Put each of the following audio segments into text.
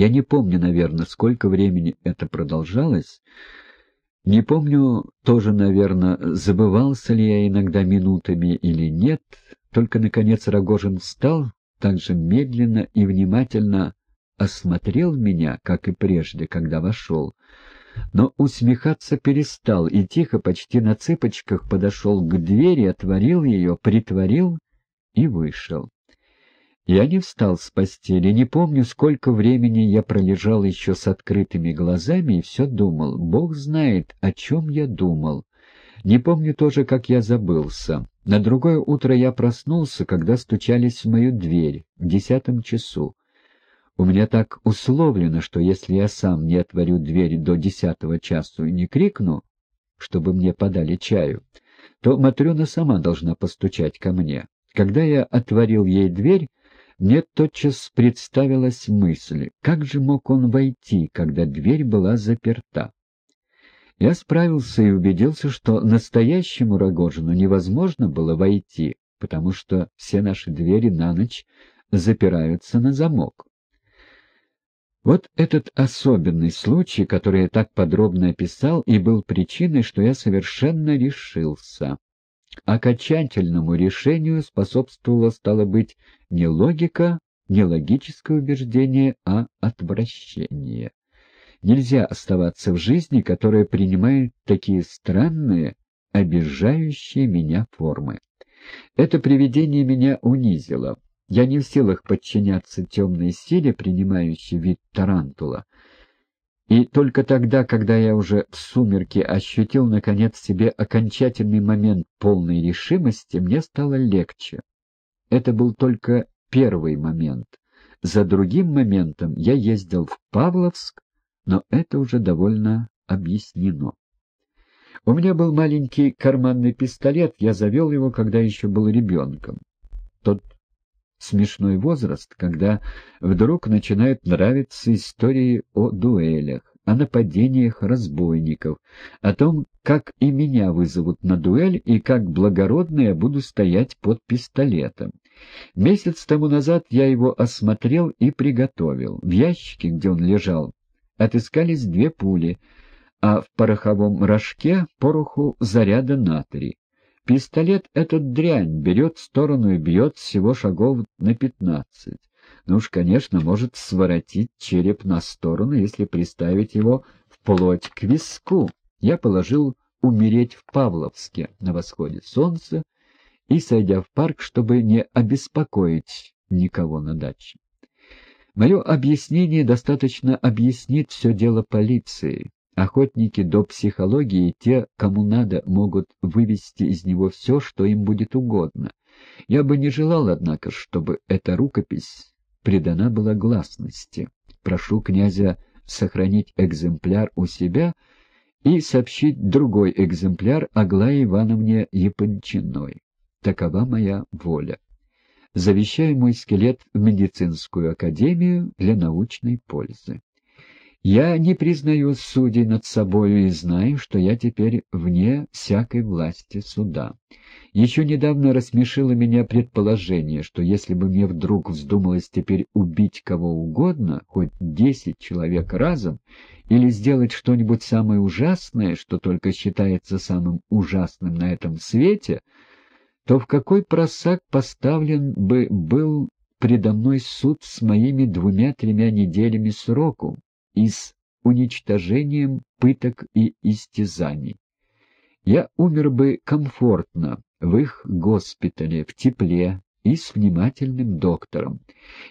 Я не помню, наверное, сколько времени это продолжалось. Не помню тоже, наверное, забывался ли я иногда минутами или нет. Только, наконец, Рогожин встал, так же медленно и внимательно осмотрел меня, как и прежде, когда вошел, но усмехаться перестал и тихо, почти на цыпочках, подошел к двери, отворил ее, притворил и вышел. Я не встал с постели, не помню, сколько времени я пролежал еще с открытыми глазами и все думал. Бог знает, о чем я думал. Не помню тоже, как я забылся. На другое утро я проснулся, когда стучались в мою дверь, в десятом часу. У меня так условлено, что если я сам не отворю дверь до десятого часу и не крикну, чтобы мне подали чаю, то Матрена сама должна постучать ко мне. Когда я отворил ей дверь, мне тотчас представилась мысль, как же мог он войти, когда дверь была заперта. Я справился и убедился, что настоящему Рогожину невозможно было войти, потому что все наши двери на ночь запираются на замок. Вот этот особенный случай, который я так подробно описал, и был причиной, что я совершенно решился. Окончательному решению способствовало, стало быть, не логика, не логическое убеждение, а отвращение. Нельзя оставаться в жизни, которая принимает такие странные, обижающие меня формы. Это привидение меня унизило. Я не в силах подчиняться темной силе, принимающей вид тарантула. И только тогда, когда я уже в сумерке ощутил, наконец, в себе окончательный момент полной решимости, мне стало легче. Это был только первый момент. За другим моментом я ездил в Павловск, но это уже довольно объяснено. У меня был маленький карманный пистолет, я завел его, когда еще был ребенком. Тот смешной возраст, когда вдруг начинают нравиться истории о дуэлях, о нападениях разбойников, о том, как и меня вызовут на дуэль и как благородно я буду стоять под пистолетом. Месяц тому назад я его осмотрел и приготовил. В ящике, где он лежал, отыскались две пули, а в пороховом рожке пороху заряда на три. Пистолет этот дрянь, берет в сторону и бьет всего шагов на пятнадцать. Ну уж, конечно, может своротить череп на сторону, если приставить его вплоть к виску. Я положил умереть в Павловске на восходе солнца и, сойдя в парк, чтобы не обеспокоить никого на даче. Мое объяснение достаточно объяснит все дело полиции. Охотники до психологии, те, кому надо, могут вывести из него все, что им будет угодно. Я бы не желал, однако, чтобы эта рукопись придана была гласности. Прошу князя сохранить экземпляр у себя и сообщить другой экземпляр Аглае Ивановне Япончиной. Такова моя воля. Завещаю мой скелет в медицинскую академию для научной пользы. Я не признаю судей над собою и знаю, что я теперь вне всякой власти суда. Еще недавно рассмешило меня предположение, что если бы мне вдруг вздумалось теперь убить кого угодно, хоть десять человек разом, или сделать что-нибудь самое ужасное, что только считается самым ужасным на этом свете, то в какой просак поставлен бы был предо мной суд с моими двумя-тремя неделями сроку, и с уничтожением пыток и истязаний. Я умер бы комфортно в их госпитале, в тепле и с внимательным доктором,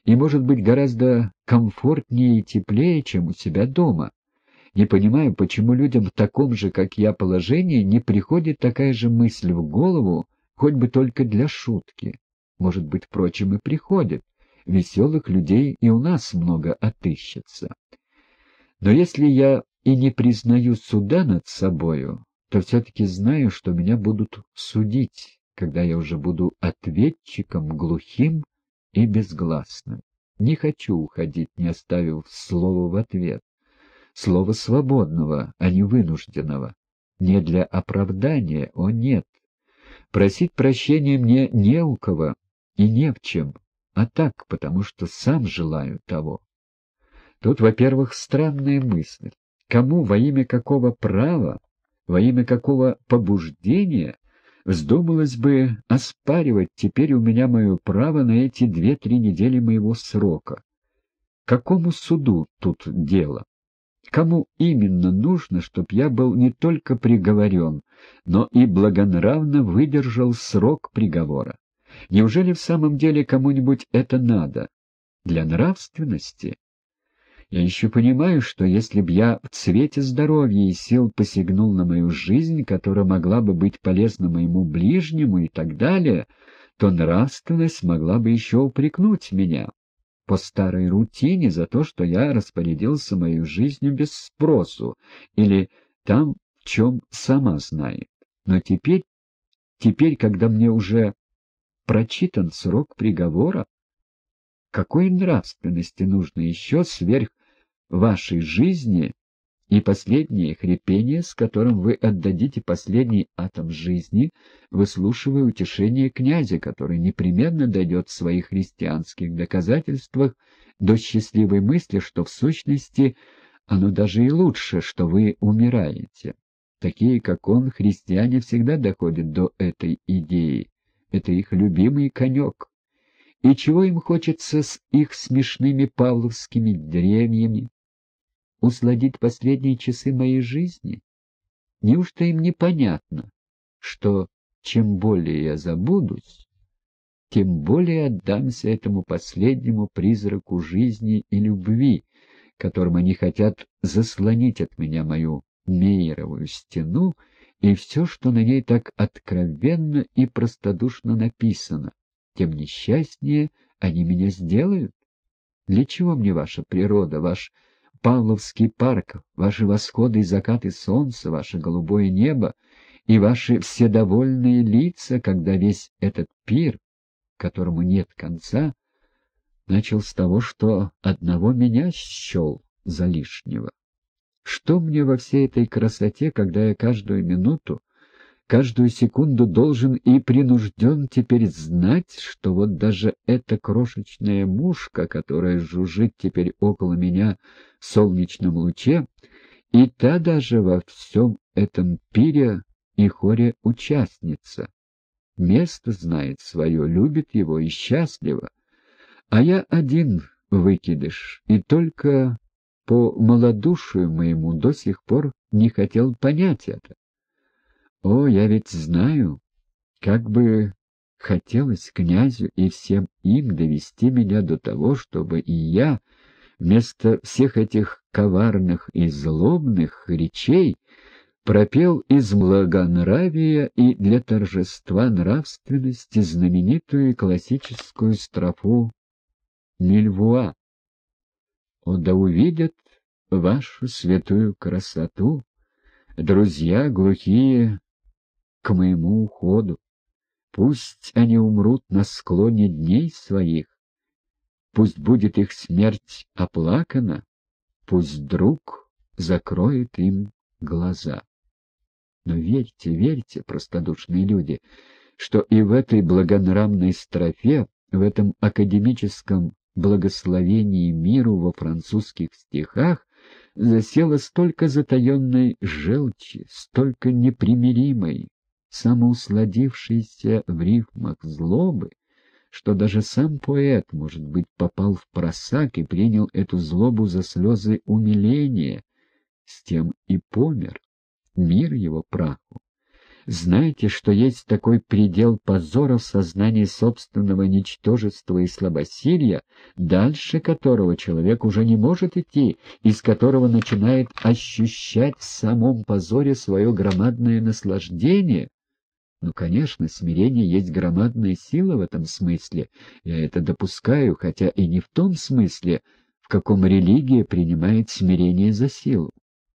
и, может быть, гораздо комфортнее и теплее, чем у себя дома. Не понимаю, почему людям в таком же, как я, положении не приходит такая же мысль в голову, хоть бы только для шутки. Может быть, впрочем, и приходит. Веселых людей и у нас много отыщется. Но если я и не признаю суда над собою, то все-таки знаю, что меня будут судить, когда я уже буду ответчиком глухим и безгласным. Не хочу уходить, не оставив слова в ответ. Слово свободного, а не вынужденного. Не для оправдания, о нет. Просить прощения мне не у кого и не в чем, а так, потому что сам желаю того. Тут, во-первых, странные мысли. Кому, во имя какого права, во имя какого побуждения вздумалось бы оспаривать теперь у меня мое право на эти две-три недели моего срока? Какому суду тут дело? Кому именно нужно, чтобы я был не только приговорен, но и благонравно выдержал срок приговора? Неужели в самом деле кому-нибудь это надо? Для нравственности? Я еще понимаю, что если б я в цвете здоровья и сил посягнул на мою жизнь, которая могла бы быть полезна моему ближнему и так далее, то нравственность могла бы еще упрекнуть меня по старой рутине за то, что я распорядился моей жизнью без спросу или там, в чем сама знает. Но теперь, теперь, когда мне уже прочитан срок приговора, какой нравственности нужно еще сверх вашей жизни и последнее хрипение, с которым вы отдадите последний атом жизни, выслушивая утешение князя, который непременно дойдет в своих христианских доказательствах до счастливой мысли, что в сущности оно даже и лучше, что вы умираете. Такие, как он, христиане всегда доходят до этой идеи. Это их любимый конек. И чего им хочется с их смешными павловскими древними? Усладить последние часы моей жизни? Неужто им непонятно, что чем более я забудусь, тем более отдамся этому последнему призраку жизни и любви, которым они хотят заслонить от меня мою мейеровую стену и все, что на ней так откровенно и простодушно написано, тем несчастнее они меня сделают. Для чего мне ваша природа, ваш Павловский парк, ваши восходы и закаты солнца, ваше голубое небо и ваши вседовольные лица, когда весь этот пир, которому нет конца, начал с того, что одного меня счел за лишнего. Что мне во всей этой красоте, когда я каждую минуту каждую секунду должен и принужден теперь знать, что вот даже эта крошечная мушка, которая жужжит теперь около меня в солнечном луче, и та даже во всем этом пире и хоре участница. Место знает свое, любит его и счастлива. А я один выкидыш, и только по малодушию моему до сих пор не хотел понять это. О, я ведь знаю, как бы хотелось князю и всем им довести меня до того, чтобы и я, вместо всех этих коварных и злобных речей, пропел из благонравия и для торжества нравственности знаменитую классическую строфу Нильвуа. О, да увидят вашу святую красоту, друзья глухие к моему уходу. Пусть они умрут на склоне дней своих, пусть будет их смерть оплакана, пусть друг закроет им глаза. Но верьте, верьте, простодушные люди, что и в этой благонравной строфе, в этом академическом благословении миру во французских стихах засело столько затаенной желчи, столько непримиримой, самоусладившейся в рифмах злобы, что даже сам поэт, может быть, попал в просак и принял эту злобу за слезы умиления, с тем и помер, мир его праху. Знаете, что есть такой предел позора в сознании собственного ничтожества и слабосилия, дальше которого человек уже не может идти, из которого начинает ощущать в самом позоре свое громадное наслаждение? Ну, конечно, смирение есть громадная сила в этом смысле, я это допускаю, хотя и не в том смысле, в каком религия принимает смирение за силу.